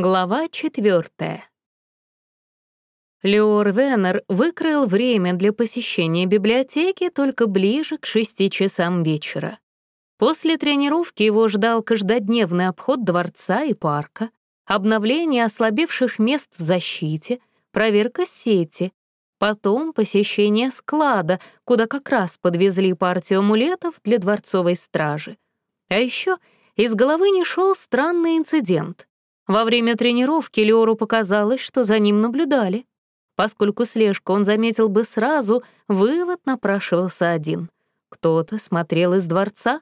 Глава четвертая. Леор Веннер выкроил время для посещения библиотеки только ближе к шести часам вечера. После тренировки его ждал каждодневный обход дворца и парка, обновление ослабевших мест в защите, проверка сети, потом посещение склада, куда как раз подвезли партию амулетов для дворцовой стражи. А еще из головы не шел странный инцидент. Во время тренировки Леору показалось, что за ним наблюдали. Поскольку слежку он заметил бы сразу, вывод напрашивался один. Кто-то смотрел из дворца,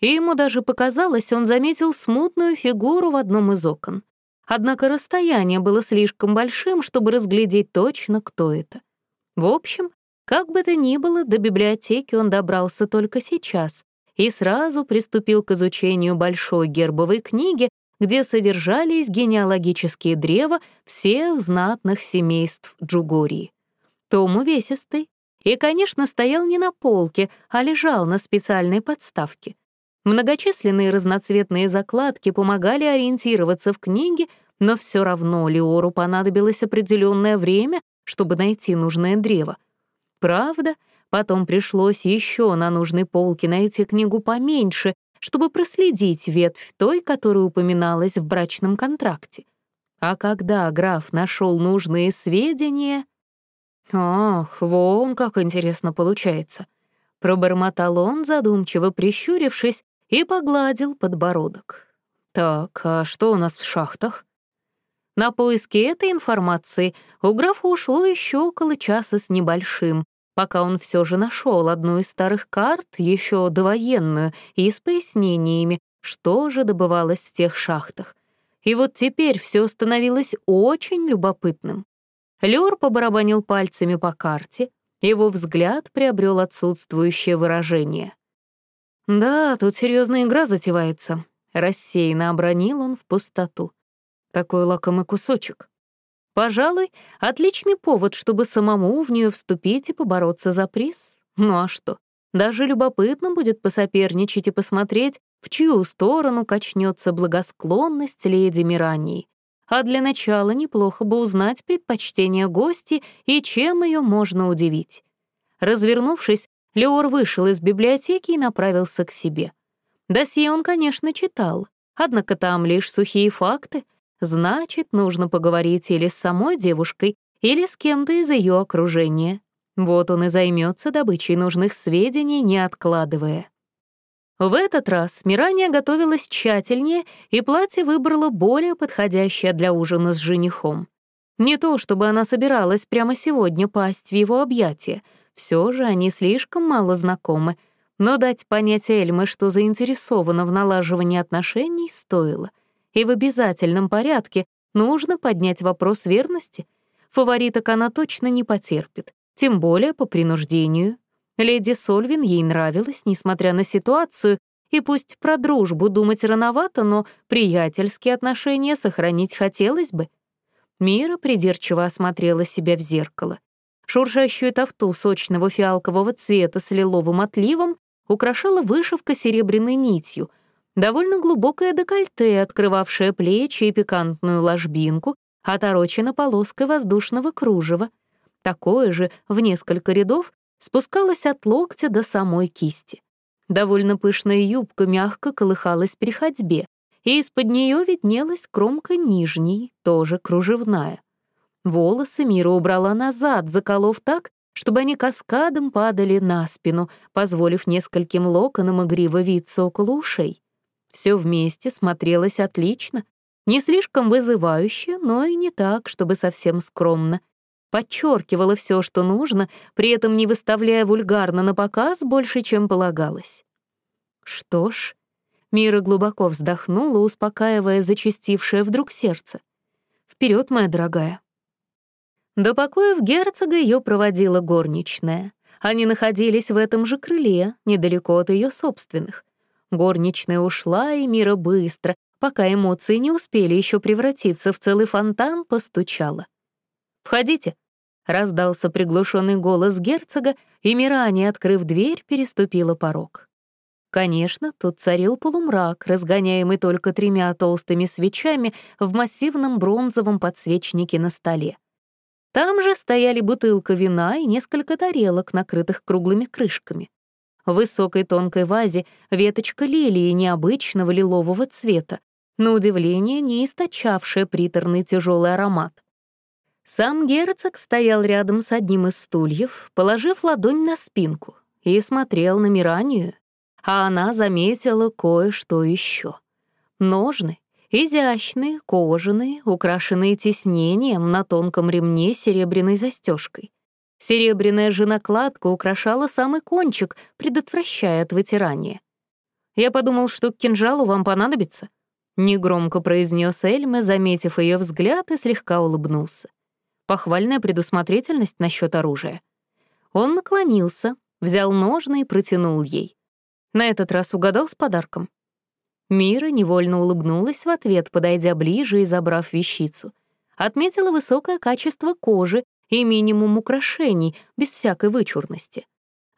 и ему даже показалось, он заметил смутную фигуру в одном из окон. Однако расстояние было слишком большим, чтобы разглядеть точно, кто это. В общем, как бы то ни было, до библиотеки он добрался только сейчас и сразу приступил к изучению большой гербовой книги, где содержались генеалогические древа всех знатных семейств Джугории. Том увесистый и, конечно, стоял не на полке, а лежал на специальной подставке. Многочисленные разноцветные закладки помогали ориентироваться в книге, но все равно Леору понадобилось определенное время, чтобы найти нужное древо. Правда, потом пришлось еще на нужной полке найти книгу поменьше, чтобы проследить ветвь той, которая упоминалась в брачном контракте. А когда граф нашел нужные сведения... «Ах, вон как интересно получается!» Пробормотал он, задумчиво прищурившись, и погладил подбородок. «Так, а что у нас в шахтах?» На поиски этой информации у графа ушло еще около часа с небольшим, пока он все же нашел одну из старых карт, еще довоенную, и с пояснениями, что же добывалось в тех шахтах. И вот теперь все становилось очень любопытным. Лёр побарабанил пальцами по карте, его взгляд приобрел отсутствующее выражение. «Да, тут серьезная игра затевается», — рассеянно обронил он в пустоту. «Такой лакомый кусочек. Пожалуй, отличный повод, чтобы самому в нее вступить и побороться за приз. Ну а что? Даже любопытно будет посоперничать и посмотреть, в чью сторону качнется благосклонность леди Мирании. А для начала неплохо бы узнать предпочтения гости и чем ее можно удивить. Развернувшись, Леор вышел из библиотеки и направился к себе. Досье он, конечно, читал, однако там лишь сухие факты — Значит, нужно поговорить или с самой девушкой, или с кем-то из ее окружения. Вот он и займется добычей нужных сведений, не откладывая. В этот раз Мирания готовилась тщательнее, и платье выбрала более подходящее для ужина с женихом. Не то, чтобы она собиралась прямо сегодня пасть в его объятия, все же они слишком мало знакомы, но дать понять Эльме, что заинтересована в налаживании отношений, стоило — и в обязательном порядке нужно поднять вопрос верности. Фавориток она точно не потерпит, тем более по принуждению. Леди Сольвин ей нравилась, несмотря на ситуацию, и пусть про дружбу думать рановато, но приятельские отношения сохранить хотелось бы. Мира придирчиво осмотрела себя в зеркало. Шуршащую тафту сочного фиалкового цвета с лиловым отливом украшала вышивка серебряной нитью — Довольно глубокое декольте, открывавшее плечи и пикантную ложбинку, оторочено полоской воздушного кружева. Такое же, в несколько рядов, спускалось от локтя до самой кисти. Довольно пышная юбка мягко колыхалась при ходьбе, и из-под нее виднелась кромка нижней, тоже кружевная. Волосы Мира убрала назад, заколов так, чтобы они каскадом падали на спину, позволив нескольким локонам игриво виться около ушей. Все вместе смотрелось отлично, не слишком вызывающе, но и не так, чтобы совсем скромно. Подчеркивало все, что нужно, при этом не выставляя вульгарно на показ больше, чем полагалось. Что ж, Мира глубоко вздохнула, успокаивая зачастившее вдруг сердце. Вперед, моя дорогая. До покоев герцога ее проводила горничная. Они находились в этом же крыле, недалеко от ее собственных. Горничная ушла, и Мира быстро, пока эмоции не успели еще превратиться в целый фонтан, постучала. «Входите», — раздался приглушенный голос герцога, и Мира, не открыв дверь, переступила порог. Конечно, тут царил полумрак, разгоняемый только тремя толстыми свечами в массивном бронзовом подсвечнике на столе. Там же стояли бутылка вина и несколько тарелок, накрытых круглыми крышками. В высокой тонкой вазе веточка лилии необычного лилового цвета, на удивление не источавшая приторный тяжелый аромат. Сам герцог стоял рядом с одним из стульев, положив ладонь на спинку, и смотрел на Миранию, а она заметила кое-что еще. Ножны, изящные, кожаные, украшенные тиснением на тонком ремне серебряной застежкой. Серебряная же накладка украшала самый кончик, предотвращая от вытирания. «Я подумал, что к кинжалу вам понадобится», — негромко произнес Эльме, заметив ее взгляд и слегка улыбнулся. Похвальная предусмотрительность насчет оружия. Он наклонился, взял ножны и протянул ей. На этот раз угадал с подарком. Мира невольно улыбнулась в ответ, подойдя ближе и забрав вещицу. Отметила высокое качество кожи и минимум украшений, без всякой вычурности.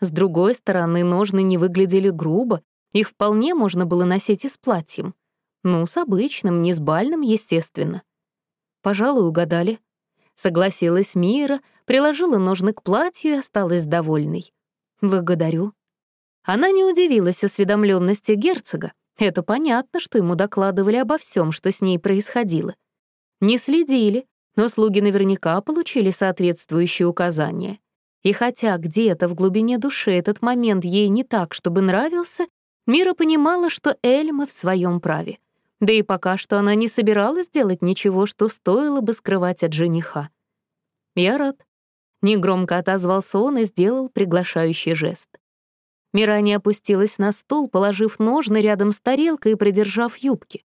С другой стороны, ножны не выглядели грубо, их вполне можно было носить и с платьем. Ну, с обычным, не с бальным, естественно. Пожалуй, угадали. Согласилась Мира, приложила ножны к платью и осталась довольной. «Благодарю». Она не удивилась осведомленности герцога. Это понятно, что ему докладывали обо всем, что с ней происходило. Не следили, но слуги наверняка получили соответствующие указания. И хотя где-то в глубине души этот момент ей не так, чтобы нравился, Мира понимала, что Эльма в своем праве. Да и пока что она не собиралась делать ничего, что стоило бы скрывать от жениха. «Я рад». Негромко отозвался он и сделал приглашающий жест. Мирани опустилась на стул, положив ножны рядом с тарелкой и придержав юбки.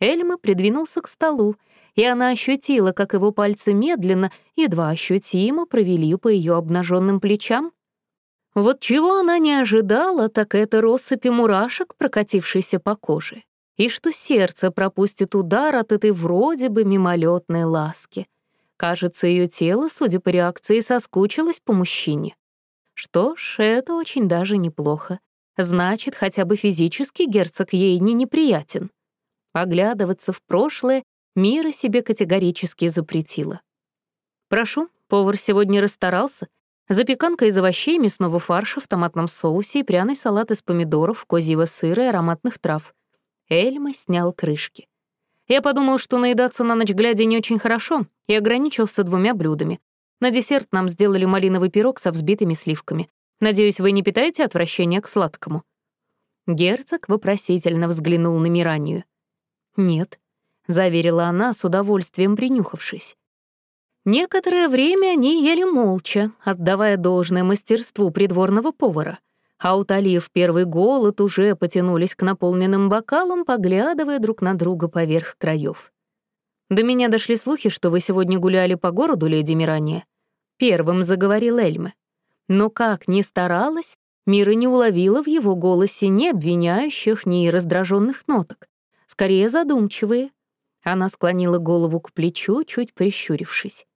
Эльма придвинулся к столу, и она ощутила, как его пальцы медленно, едва ощутимо провели по ее обнаженным плечам. Вот чего она не ожидала, так это россыпи мурашек, прокатившейся по коже и что сердце пропустит удар от этой вроде бы мимолетной ласки. Кажется, ее тело, судя по реакции, соскучилось по мужчине. Что ж, это очень даже неплохо. Значит, хотя бы физически герцог ей не неприятен. Оглядываться в прошлое Мира себе категорически запретила. «Прошу, повар сегодня расстарался. Запеканка из овощей, мясного фарша в томатном соусе и пряный салат из помидоров, козьего сыра и ароматных трав. Эльма снял крышки. Я подумал, что наедаться на ночь глядя не очень хорошо, и ограничился двумя блюдами. На десерт нам сделали малиновый пирог со взбитыми сливками. Надеюсь, вы не питаете отвращения к сладкому?» Герцог вопросительно взглянул на Миранию. «Нет», — заверила она, с удовольствием принюхавшись. Некоторое время они ели молча, отдавая должное мастерству придворного повара — а утолив первый голод, уже потянулись к наполненным бокалам, поглядывая друг на друга поверх краев. «До меня дошли слухи, что вы сегодня гуляли по городу, леди Мирания», — первым заговорил Эльме. Но как ни старалась, Мира не уловила в его голосе ни обвиняющих, ни раздраженных ноток, скорее задумчивые. Она склонила голову к плечу, чуть прищурившись.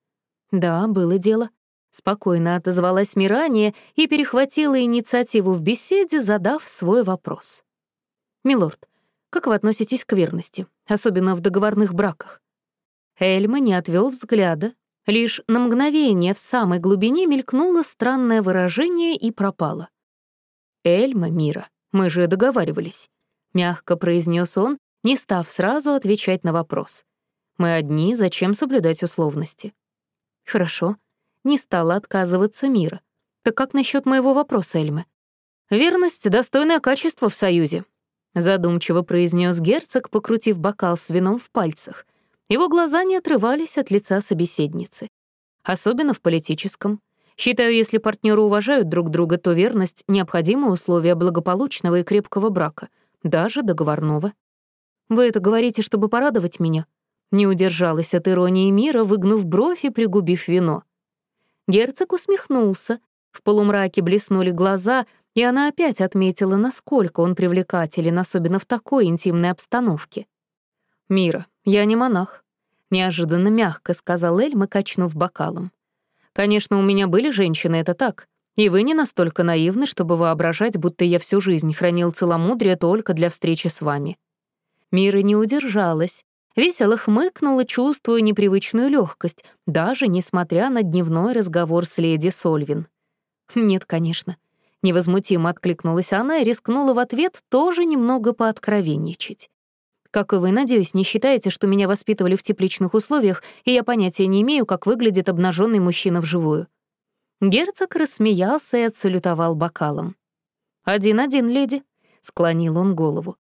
Да, было дело. Спокойно отозвалась Мирания и перехватила инициативу в беседе, задав свой вопрос. «Милорд, как вы относитесь к верности, особенно в договорных браках?» Эльма не отвел взгляда, лишь на мгновение в самой глубине мелькнуло странное выражение и пропало. «Эльма, Мира, мы же договаривались», — мягко произнес он, не став сразу отвечать на вопрос. «Мы одни, зачем соблюдать условности?» «Хорошо», не стала отказываться Мира. Так как насчет моего вопроса, Эльмы? «Верность — достойное качество в Союзе», — задумчиво произнес герцог, покрутив бокал с вином в пальцах. Его глаза не отрывались от лица собеседницы. Особенно в политическом. Считаю, если партнеры уважают друг друга, то верность — необходимое условие благополучного и крепкого брака, даже договорного. Вы это говорите, чтобы порадовать меня? Не удержалась от иронии мира, выгнув бровь и пригубив вино. Герцог усмехнулся. В полумраке блеснули глаза, и она опять отметила, насколько он привлекателен, особенно в такой интимной обстановке. «Мира, я не монах», — неожиданно мягко сказал Эльма, качнув бокалом. «Конечно, у меня были женщины, это так, И вы не настолько наивны, чтобы воображать, будто я всю жизнь хранил целомудрие только для встречи с вами». Мира не удержалась, весело хмыкнула, чувствуя непривычную легкость, даже несмотря на дневной разговор с леди Сольвин. «Нет, конечно». Невозмутимо откликнулась она и рискнула в ответ тоже немного пооткровенничать. Как и вы, надеюсь, не считаете, что меня воспитывали в тепличных условиях, и я понятия не имею, как выглядит обнаженный мужчина вживую. Герцог рассмеялся и отсалютовал бокалом. «Один-один, леди», — склонил он голову.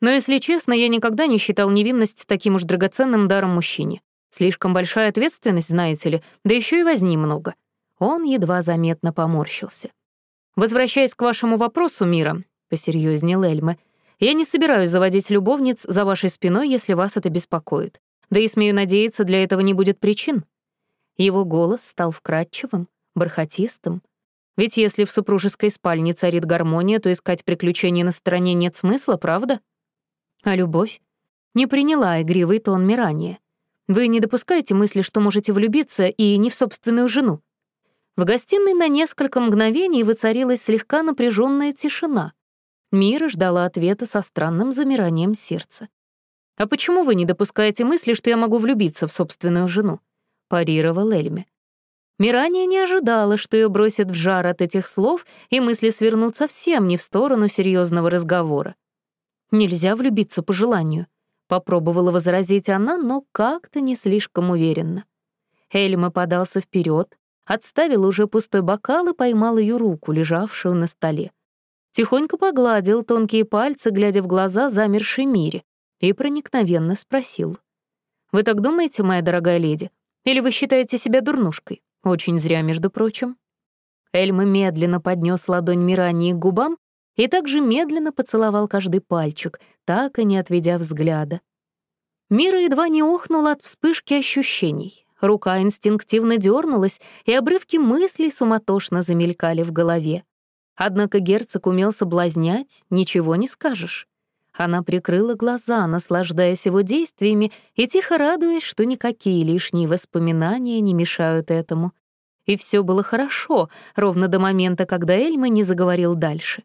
«Но, если честно, я никогда не считал невинность таким уж драгоценным даром мужчине. Слишком большая ответственность, знаете ли, да еще и возни много». Он едва заметно поморщился. «Возвращаясь к вашему вопросу, Мира», — посерьезнел Эльме, «я не собираюсь заводить любовниц за вашей спиной, если вас это беспокоит. Да и, смею надеяться, для этого не будет причин». Его голос стал вкрадчивым, бархатистым. Ведь если в супружеской спальне царит гармония, то искать приключения на стороне нет смысла, правда? А любовь? Не приняла игривый тон Мирания. Вы не допускаете мысли, что можете влюбиться и не в собственную жену? В гостиной на несколько мгновений воцарилась слегка напряженная тишина. Мира ждала ответа со странным замиранием сердца. «А почему вы не допускаете мысли, что я могу влюбиться в собственную жену?» — парировал Эльме. Мирания не ожидала, что ее бросит в жар от этих слов, и мысли свернут совсем не в сторону серьезного разговора. «Нельзя влюбиться по желанию», — попробовала возразить она, но как-то не слишком уверенно. Эльма подался вперед, отставил уже пустой бокал и поймал ее руку, лежавшую на столе. Тихонько погладил тонкие пальцы, глядя в глаза замершей мире, и проникновенно спросил. «Вы так думаете, моя дорогая леди? Или вы считаете себя дурнушкой?» Очень зря, между прочим. Эльма медленно поднес ладонь Мирании к губам и также медленно поцеловал каждый пальчик, так и не отведя взгляда. Мира едва не охнула от вспышки ощущений. Рука инстинктивно дернулась, и обрывки мыслей суматошно замелькали в голове. Однако герцог умел соблазнять, ничего не скажешь. Она прикрыла глаза, наслаждаясь его действиями и тихо радуясь, что никакие лишние воспоминания не мешают этому. И все было хорошо, ровно до момента, когда Эльма не заговорил дальше.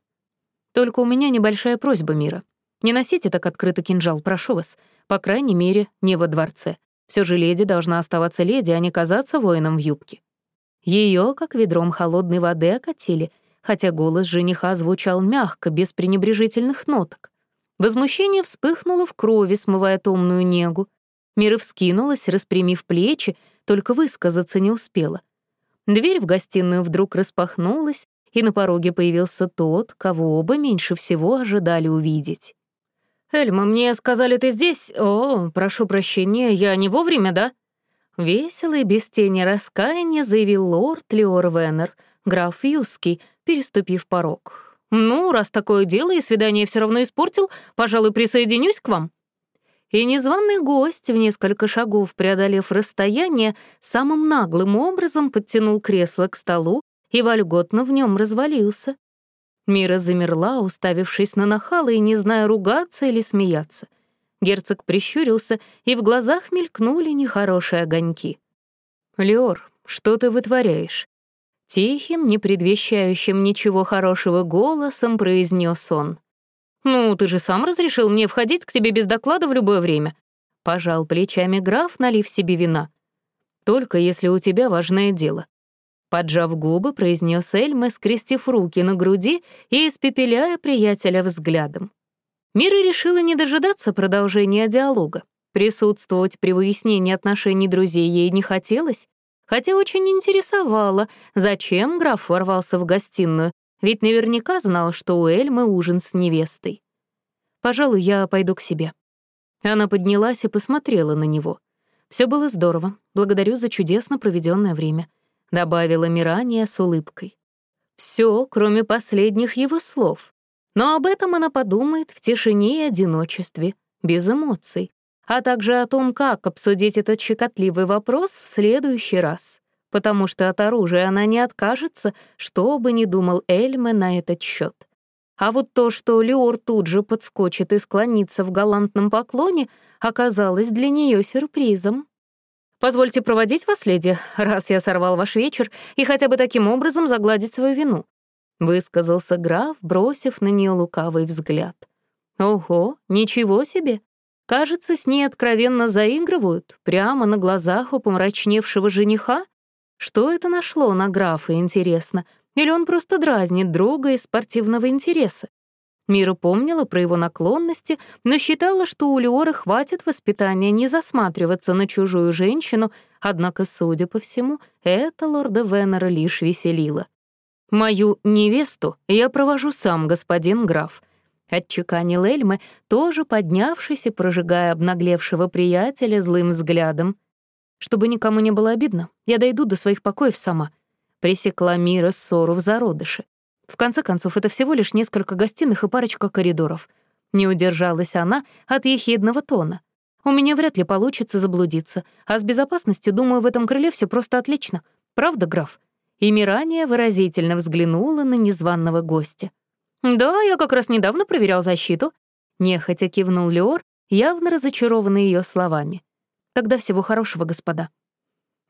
«Только у меня небольшая просьба, Мира. Не носите так открыто кинжал, прошу вас. По крайней мере, не во дворце. Все же леди должна оставаться леди, а не казаться воином в юбке». Ее, как ведром холодной воды, окатили, хотя голос жениха звучал мягко, без пренебрежительных ноток. Возмущение вспыхнуло в крови, смывая томную негу. Мира вскинулась, распрямив плечи, только высказаться не успела. Дверь в гостиную вдруг распахнулась, и на пороге появился тот, кого оба меньше всего ожидали увидеть. «Эльма, мне сказали, ты здесь? О, прошу прощения, я не вовремя, да?» Весело и без тени раскаяния заявил лорд Леор Веннер, граф Юский, переступив порог. «Ну, раз такое дело и свидание все равно испортил, пожалуй, присоединюсь к вам». И незваный гость, в несколько шагов преодолев расстояние, самым наглым образом подтянул кресло к столу и вольготно в нем развалился. Мира замерла, уставившись на нахала и не зная, ругаться или смеяться. Герцог прищурился, и в глазах мелькнули нехорошие огоньки. «Леор, что ты вытворяешь?» Тихим, не предвещающим ничего хорошего голосом произнес он. «Ну, ты же сам разрешил мне входить к тебе без доклада в любое время», — пожал плечами граф, налив себе вина. «Только если у тебя важное дело». Поджав губы, произнес Эльма, скрестив руки на груди и испепеляя приятеля взглядом. Мира решила не дожидаться продолжения диалога. Присутствовать при выяснении отношений друзей ей не хотелось, хотя очень интересовало, зачем граф ворвался в гостиную, ведь наверняка знал, что у Эльмы ужин с невестой. «Пожалуй, я пойду к себе». Она поднялась и посмотрела на него. Все было здорово, благодарю за чудесно проведенное время», — добавила Мирания с улыбкой. Все, кроме последних его слов. Но об этом она подумает в тишине и одиночестве, без эмоций а также о том, как обсудить этот щекотливый вопрос в следующий раз, потому что от оружия она не откажется, что бы ни думал Эльме на этот счет. А вот то, что Леор тут же подскочит и склонится в галантном поклоне, оказалось для нее сюрпризом. Позвольте проводить вас, леди, раз я сорвал ваш вечер, и хотя бы таким образом загладить свою вину», — высказался граф, бросив на нее лукавый взгляд. «Ого, ничего себе! Кажется, с ней откровенно заигрывают, прямо на глазах у помрачневшего жениха. Что это нашло на графа, интересно? Или он просто дразнит друга из спортивного интереса? Мира помнила про его наклонности, но считала, что у Леора хватит воспитания не засматриваться на чужую женщину, однако, судя по всему, это лорда Венера лишь веселило. «Мою невесту я провожу сам, господин граф», — отчеканил Эльмы, тоже поднявшись и прожигая обнаглевшего приятеля злым взглядом. «Чтобы никому не было обидно, я дойду до своих покоев сама», — пресекла Мира ссору в зародыше. В конце концов, это всего лишь несколько гостиных и парочка коридоров. Не удержалась она от ехидного тона. У меня вряд ли получится заблудиться, а с безопасностью, думаю, в этом крыле все просто отлично. Правда, граф?» И Мирания выразительно взглянула на незваного гостя. «Да, я как раз недавно проверял защиту», — нехотя кивнул Леор, явно разочарованный ее словами. «Тогда всего хорошего, господа».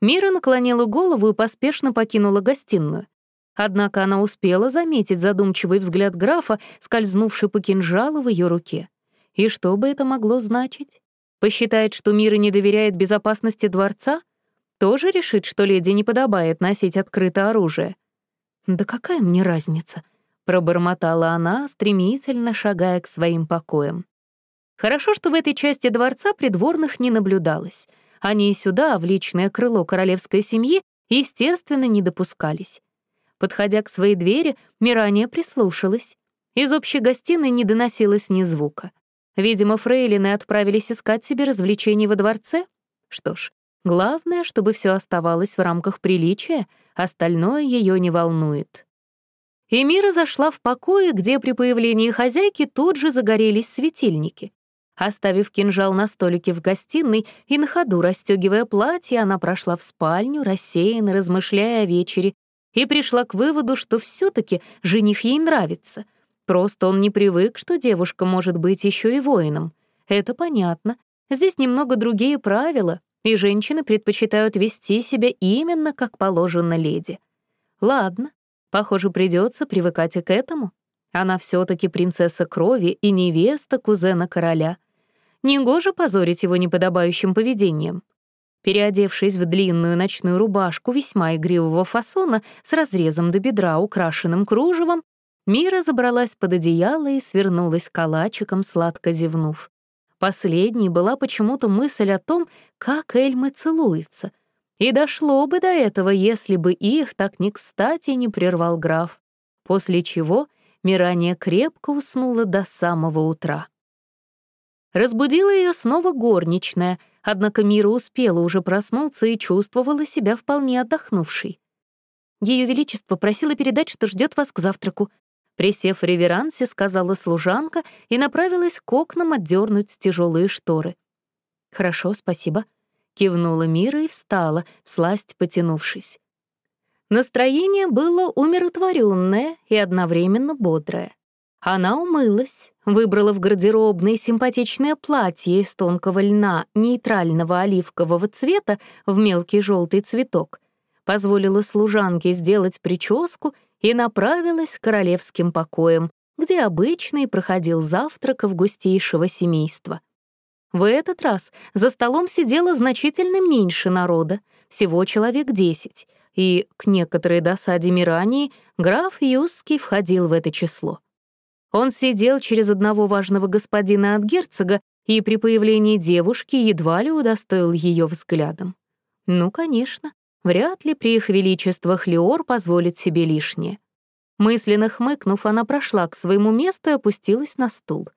Мира наклонила голову и поспешно покинула гостиную. Однако она успела заметить задумчивый взгляд графа, скользнувший по кинжалу в ее руке. И что бы это могло значить? Посчитает, что Мира не доверяет безопасности дворца? Тоже решит, что леди не подобает носить открытое оружие? «Да какая мне разница?» — пробормотала она, стремительно шагая к своим покоям. Хорошо, что в этой части дворца придворных не наблюдалось. Они и сюда, в личное крыло королевской семьи, естественно, не допускались. Подходя к своей двери, Мирания прислушалась. Из общей гостиной не доносилось ни звука. Видимо, фрейлины отправились искать себе развлечений во дворце. Что ж, главное, чтобы все оставалось в рамках приличия, остальное ее не волнует. И Мира зашла в покое, где при появлении хозяйки тут же загорелись светильники. Оставив кинжал на столике в гостиной и на ходу расстегивая платье, она прошла в спальню, рассеянно размышляя о вечере и пришла к выводу, что все таки жених ей нравится. Просто он не привык, что девушка может быть еще и воином. Это понятно. Здесь немного другие правила, и женщины предпочитают вести себя именно как положено леди. Ладно, похоже, придется привыкать и к этому. Она все таки принцесса крови и невеста кузена короля. Негоже позорить его неподобающим поведением. Переодевшись в длинную ночную рубашку весьма игривого фасона с разрезом до бедра, украшенным кружевом, Мира забралась под одеяло и свернулась калачиком, сладко зевнув. Последней была почему-то мысль о том, как Эльмы целуется. И дошло бы до этого, если бы их так не кстати не прервал граф. После чего Мирания крепко уснула до самого утра. Разбудила ее снова горничная, однако Мира успела уже проснуться и чувствовала себя вполне отдохнувшей. Ее Величество просило передать, что ждет вас к завтраку. Присев в реверансе, сказала служанка и направилась к окнам отдернуть тяжелые шторы. «Хорошо, спасибо», — кивнула Мира и встала, всласть потянувшись. Настроение было умиротворенное и одновременно бодрое. Она умылась, выбрала в гардеробной симпатичное платье из тонкого льна нейтрального оливкового цвета в мелкий желтый цветок, позволила служанке сделать прическу и направилась к королевским покоям, где обычный проходил завтрак августейшего семейства. В этот раз за столом сидело значительно меньше народа, всего человек десять, и, к некоторой досаде Мирании, граф Юсский входил в это число. Он сидел через одного важного господина от герцога и при появлении девушки едва ли удостоил ее взглядом. Ну, конечно, вряд ли при их величествах Леор позволит себе лишнее. Мысленно хмыкнув, она прошла к своему месту и опустилась на стул.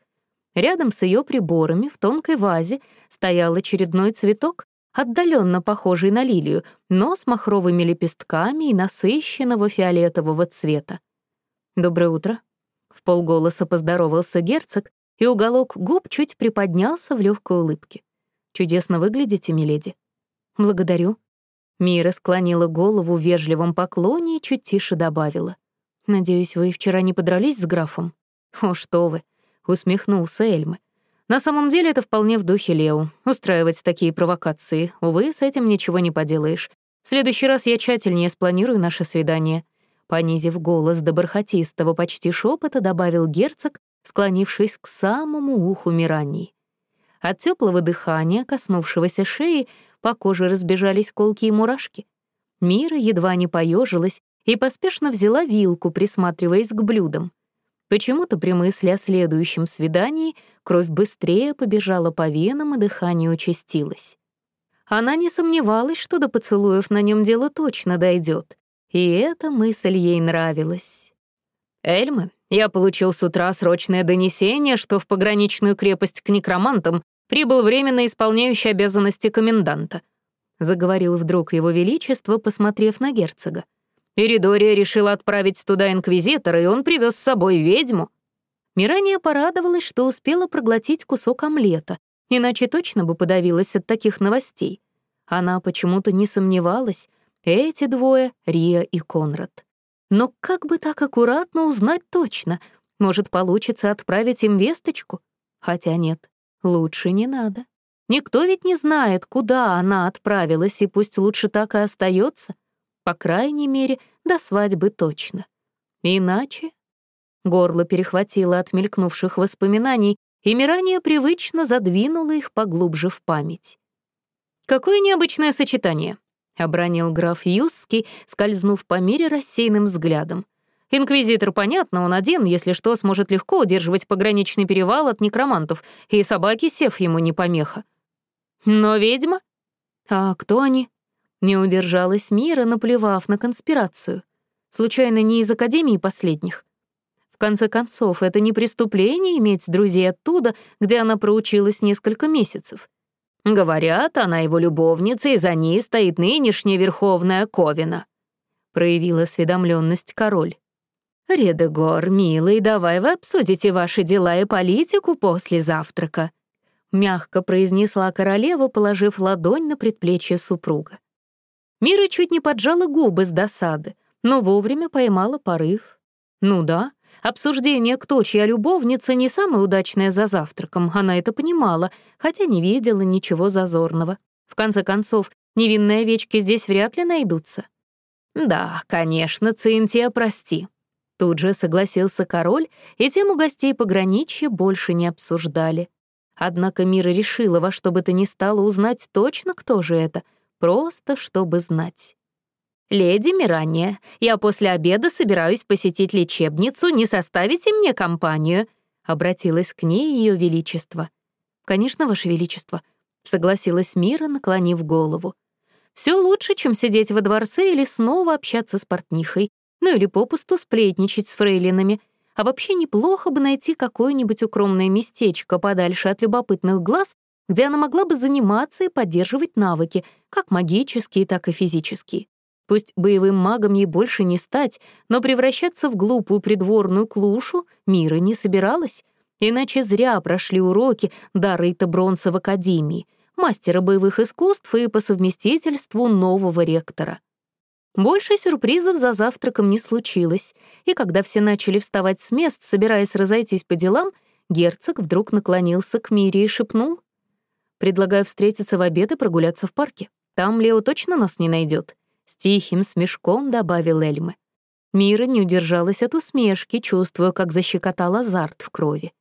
Рядом с ее приборами в тонкой вазе стоял очередной цветок, отдаленно похожий на лилию, но с махровыми лепестками и насыщенного фиолетового цвета. «Доброе утро», в полголоса поздоровался герцог, и уголок губ чуть приподнялся в легкой улыбке. «Чудесно выглядите, миледи». «Благодарю». Мира склонила голову в вежливом поклоне и чуть тише добавила. «Надеюсь, вы вчера не подрались с графом?» «О, что вы!» — усмехнулся Эльмы. На самом деле это вполне в духе Лео — устраивать такие провокации. Увы, с этим ничего не поделаешь. В следующий раз я тщательнее спланирую наше свидание. Понизив голос до бархатистого почти шепота, добавил герцог, склонившись к самому уху Мирании. От теплого дыхания, коснувшегося шеи, по коже разбежались колки и мурашки. Мира едва не поежилась и поспешно взяла вилку, присматриваясь к блюдам. Почему-то при мысли о следующем свидании кровь быстрее побежала по венам, и дыхание участилось. Она не сомневалась, что до поцелуев на нем дело точно дойдет, и эта мысль ей нравилась. «Эльма, я получил с утра срочное донесение, что в пограничную крепость к некромантам прибыл временно исполняющий обязанности коменданта», заговорил вдруг его величество, посмотрев на герцога. Иридория решила отправить туда инквизитора, и он привез с собой ведьму. Мирания порадовалась, что успела проглотить кусок омлета, иначе точно бы подавилась от таких новостей. Она почему-то не сомневалась, эти двое — Рия и Конрад. Но как бы так аккуратно узнать точно? Может, получится отправить им весточку? Хотя нет, лучше не надо. Никто ведь не знает, куда она отправилась, и пусть лучше так и остается. По крайней мере, до свадьбы точно. Иначе... Горло перехватило от мелькнувших воспоминаний, и Мирания привычно задвинула их поглубже в память. «Какое необычное сочетание!» — обронил граф Юсский, скользнув по мире рассеянным взглядом. «Инквизитор, понятно, он один, если что, сможет легко удерживать пограничный перевал от некромантов, и собаки, сев ему, не помеха. Но ведьма? А кто они?» Не удержалась Мира, наплевав на конспирацию. Случайно не из Академии последних? В конце концов, это не преступление иметь друзей оттуда, где она проучилась несколько месяцев. Говорят, она его любовница, и за ней стоит нынешняя Верховная Ковина. Проявила осведомленность король. «Редегор, милый, давай вы обсудите ваши дела и политику после завтрака», — мягко произнесла королева, положив ладонь на предплечье супруга. Мира чуть не поджала губы с досады, но вовремя поймала порыв. Ну да, Обсуждение, кто чья любовница, не самое удачное за завтраком, она это понимала, хотя не видела ничего зазорного. В конце концов, невинные овечки здесь вряд ли найдутся. «Да, конечно, Цинтия, прости». Тут же согласился король, и тему гостей пограничья больше не обсуждали. Однако Мира решила во что бы то ни стало узнать точно, кто же это, просто чтобы знать. «Леди Мирания, я после обеда собираюсь посетить лечебницу, не составите мне компанию?» — обратилась к ней Ее Величество. «Конечно, Ваше Величество», — согласилась Мира, наклонив голову. Все лучше, чем сидеть во дворце или снова общаться с портнихой, ну или попусту сплетничать с фрейлинами. А вообще неплохо бы найти какое-нибудь укромное местечко подальше от любопытных глаз, где она могла бы заниматься и поддерживать навыки, как магические, так и физические. Пусть боевым магом ей больше не стать, но превращаться в глупую придворную клушу Мира не собиралась, иначе зря прошли уроки Даррейта Бронса в Академии, мастера боевых искусств и по совместительству нового ректора. Больше сюрпризов за завтраком не случилось, и когда все начали вставать с мест, собираясь разойтись по делам, герцог вдруг наклонился к Мире и шепнул. «Предлагаю встретиться в обед и прогуляться в парке. Там Лео точно нас не найдет. С тихим смешком добавил Эльмы. Мира не удержалась от усмешки, чувствуя, как защекотал азарт в крови.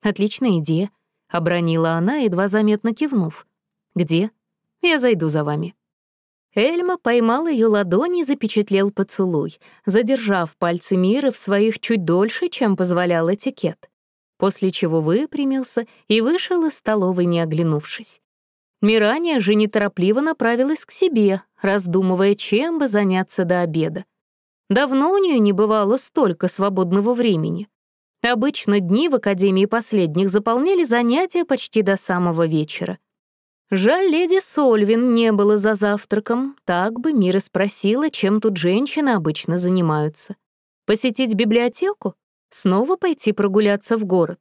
«Отличная идея», — обронила она, едва заметно кивнув. «Где? Я зайду за вами». Эльма поймал ее ладони и запечатлел поцелуй, задержав пальцы Миры в своих чуть дольше, чем позволял этикет, после чего выпрямился и вышел из столовой, не оглянувшись. Мирания же неторопливо направилась к себе, раздумывая, чем бы заняться до обеда. Давно у нее не бывало столько свободного времени. Обычно дни в Академии последних заполняли занятия почти до самого вечера. Жаль, леди Сольвин не было за завтраком, так бы Мира спросила, чем тут женщины обычно занимаются. Посетить библиотеку? Снова пойти прогуляться в город?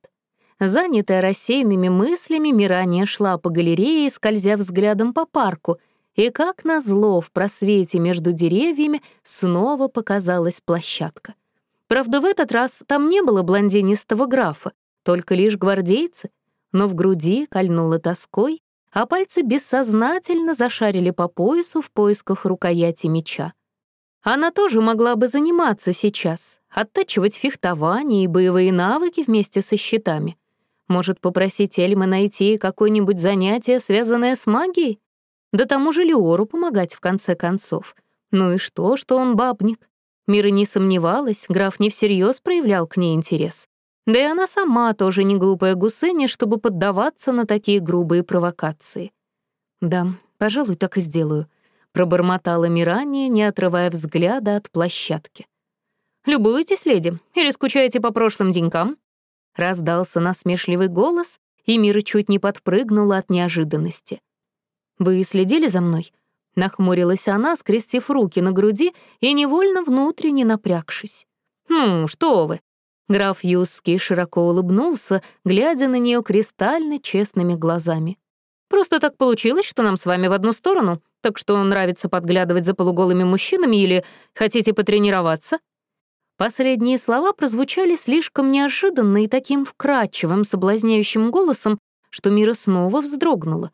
Занятая рассеянными мыслями, Мирания шла по галерее, скользя взглядом по парку, и, как назло, в просвете между деревьями снова показалась площадка. Правда, в этот раз там не было блондинистого графа, только лишь гвардейцы. но в груди кольнуло тоской, а пальцы бессознательно зашарили по поясу в поисках рукояти меча. Она тоже могла бы заниматься сейчас, оттачивать фехтование и боевые навыки вместе со щитами. Может, попросить Эльмы найти какое-нибудь занятие, связанное с магией? Да тому же Леору помогать в конце концов. Ну и что, что он бабник? Мира не сомневалась, граф не всерьез проявлял к ней интерес. Да и она сама тоже не глупая гусыня, чтобы поддаваться на такие грубые провокации. «Да, пожалуй, так и сделаю», — пробормотала Мирания, не отрывая взгляда от площадки. «Любуетесь, леди, или скучаете по прошлым денькам?» Раздался насмешливый голос, и Мира чуть не подпрыгнула от неожиданности. «Вы следили за мной?» Нахмурилась она, скрестив руки на груди и невольно внутренне напрягшись. «Ну, что вы!» Граф Юсский широко улыбнулся, глядя на нее кристально честными глазами. «Просто так получилось, что нам с вами в одну сторону, так что нравится подглядывать за полуголыми мужчинами или хотите потренироваться?» Последние слова прозвучали слишком неожиданно и таким вкрадчивым, соблазняющим голосом, что Мира снова вздрогнула.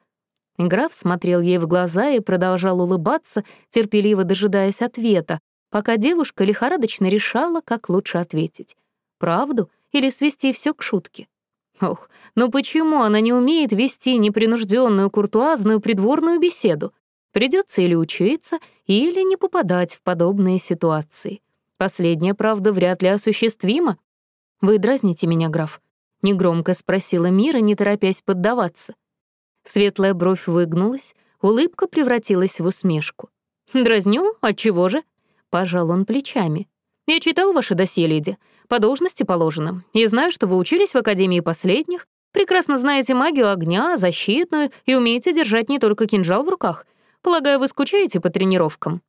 Граф смотрел ей в глаза и продолжал улыбаться, терпеливо дожидаясь ответа, пока девушка лихорадочно решала, как лучше ответить правду или свести все к шутке? Ох, ну почему она не умеет вести непринужденную куртуазную придворную беседу? Придется или учиться, или не попадать в подобные ситуации. Последняя правда вряд ли осуществима. «Вы дразните меня, граф?» — негромко спросила Мира, не торопясь поддаваться. Светлая бровь выгнулась, улыбка превратилась в усмешку. «Дразню? Отчего же?» — пожал он плечами. «Я читал ваше досье, леди. По должности положено. И знаю, что вы учились в Академии последних, прекрасно знаете магию огня, защитную и умеете держать не только кинжал в руках. Полагаю, вы скучаете по тренировкам?»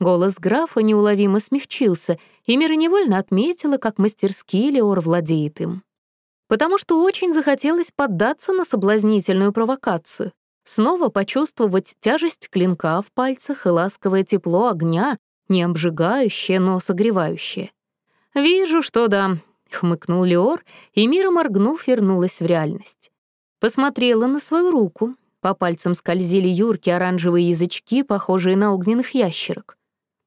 Голос графа неуловимо смягчился, и Мира невольно отметила, как мастерски Леор владеет им. Потому что очень захотелось поддаться на соблазнительную провокацию, снова почувствовать тяжесть клинка в пальцах и ласковое тепло огня, не обжигающее, но согревающее. «Вижу, что да», — хмыкнул Леор, и мира моргнув, вернулась в реальность. Посмотрела на свою руку. По пальцам скользили юрки оранжевые язычки, похожие на огненных ящерок.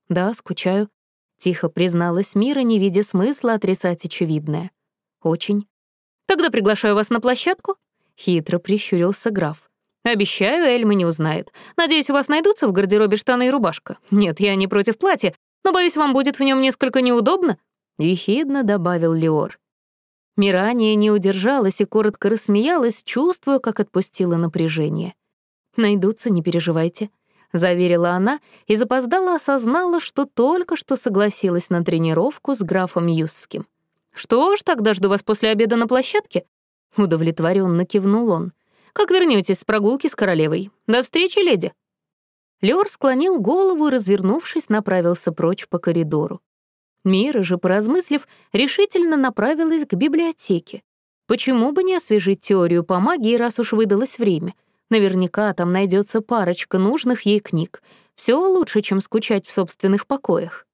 «Да, скучаю», — тихо призналась Мира, не видя смысла отрицать очевидное. «Очень». «Тогда приглашаю вас на площадку», — хитро прищурился граф. «Обещаю, Эльма не узнает. Надеюсь, у вас найдутся в гардеробе штаны и рубашка. Нет, я не против платья, но, боюсь, вам будет в нем несколько неудобно. — ехидно добавил Леор. Мирания не удержалась и коротко рассмеялась, чувствуя, как отпустила напряжение. «Найдутся, не переживайте», — заверила она и запоздала осознала, что только что согласилась на тренировку с графом Юсским. «Что ж, тогда жду вас после обеда на площадке?» Удовлетворенно кивнул он. «Как вернетесь с прогулки с королевой? До встречи, леди!» Леор склонил голову и, развернувшись, направился прочь по коридору. Мира же, поразмыслив, решительно направилась к библиотеке. Почему бы не освежить теорию по магии, раз уж выдалось время? Наверняка там найдется парочка нужных ей книг. Все лучше, чем скучать в собственных покоях.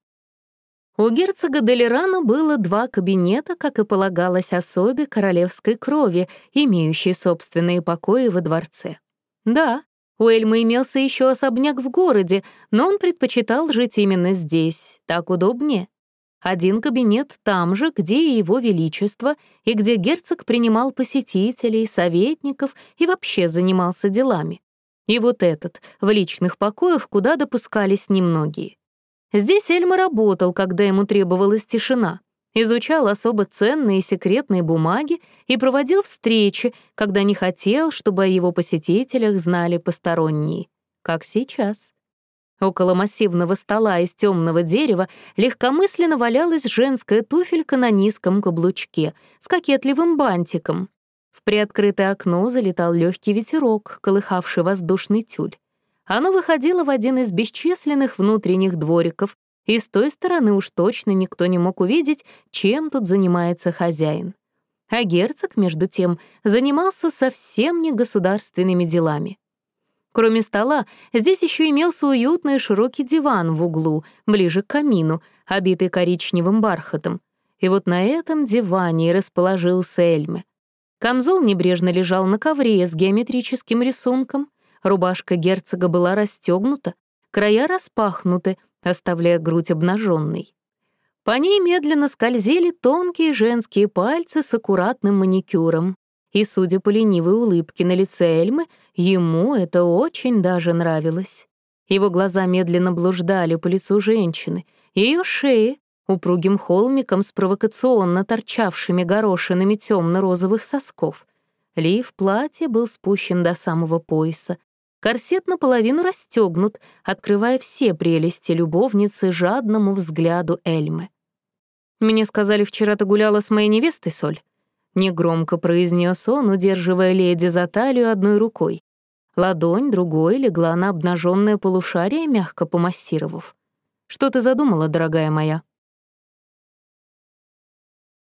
У герцога Делерана было два кабинета, как и полагалось особе королевской крови, имеющей собственные покои во дворце. Да, у Эльмы имелся еще особняк в городе, но он предпочитал жить именно здесь, так удобнее. Один кабинет там же, где и его величество, и где герцог принимал посетителей, советников и вообще занимался делами. И вот этот, в личных покоях, куда допускались немногие. Здесь Эльма работал, когда ему требовалась тишина, изучал особо ценные секретные бумаги и проводил встречи, когда не хотел, чтобы о его посетителях знали посторонние, как сейчас. Около массивного стола из темного дерева легкомысленно валялась женская туфелька на низком каблучке с кокетливым бантиком. В приоткрытое окно залетал легкий ветерок, колыхавший воздушный тюль. Оно выходило в один из бесчисленных внутренних двориков, и с той стороны уж точно никто не мог увидеть, чем тут занимается хозяин. А герцог, между тем, занимался совсем не государственными делами. Кроме стола, здесь еще имелся уютный широкий диван в углу, ближе к камину, обитый коричневым бархатом. И вот на этом диване и расположился Эльме. Камзол небрежно лежал на ковре с геометрическим рисунком, рубашка герцога была расстегнута, края распахнуты, оставляя грудь обнаженной. По ней медленно скользили тонкие женские пальцы с аккуратным маникюром. И, судя по ленивой улыбке на лице Эльмы, ему это очень даже нравилось. Его глаза медленно блуждали по лицу женщины, ее шее, упругим холмиком с провокационно торчавшими горошинами темно-розовых сосков. Лиф платья был спущен до самого пояса. Корсет наполовину расстегнут, открывая все прелести любовницы жадному взгляду Эльмы. «Мне сказали, вчера ты гуляла с моей невестой, Соль?» Негромко произнес он, удерживая леди за талию одной рукой. Ладонь другой легла на обнаженное полушарие, мягко помассировав. «Что ты задумала, дорогая моя?»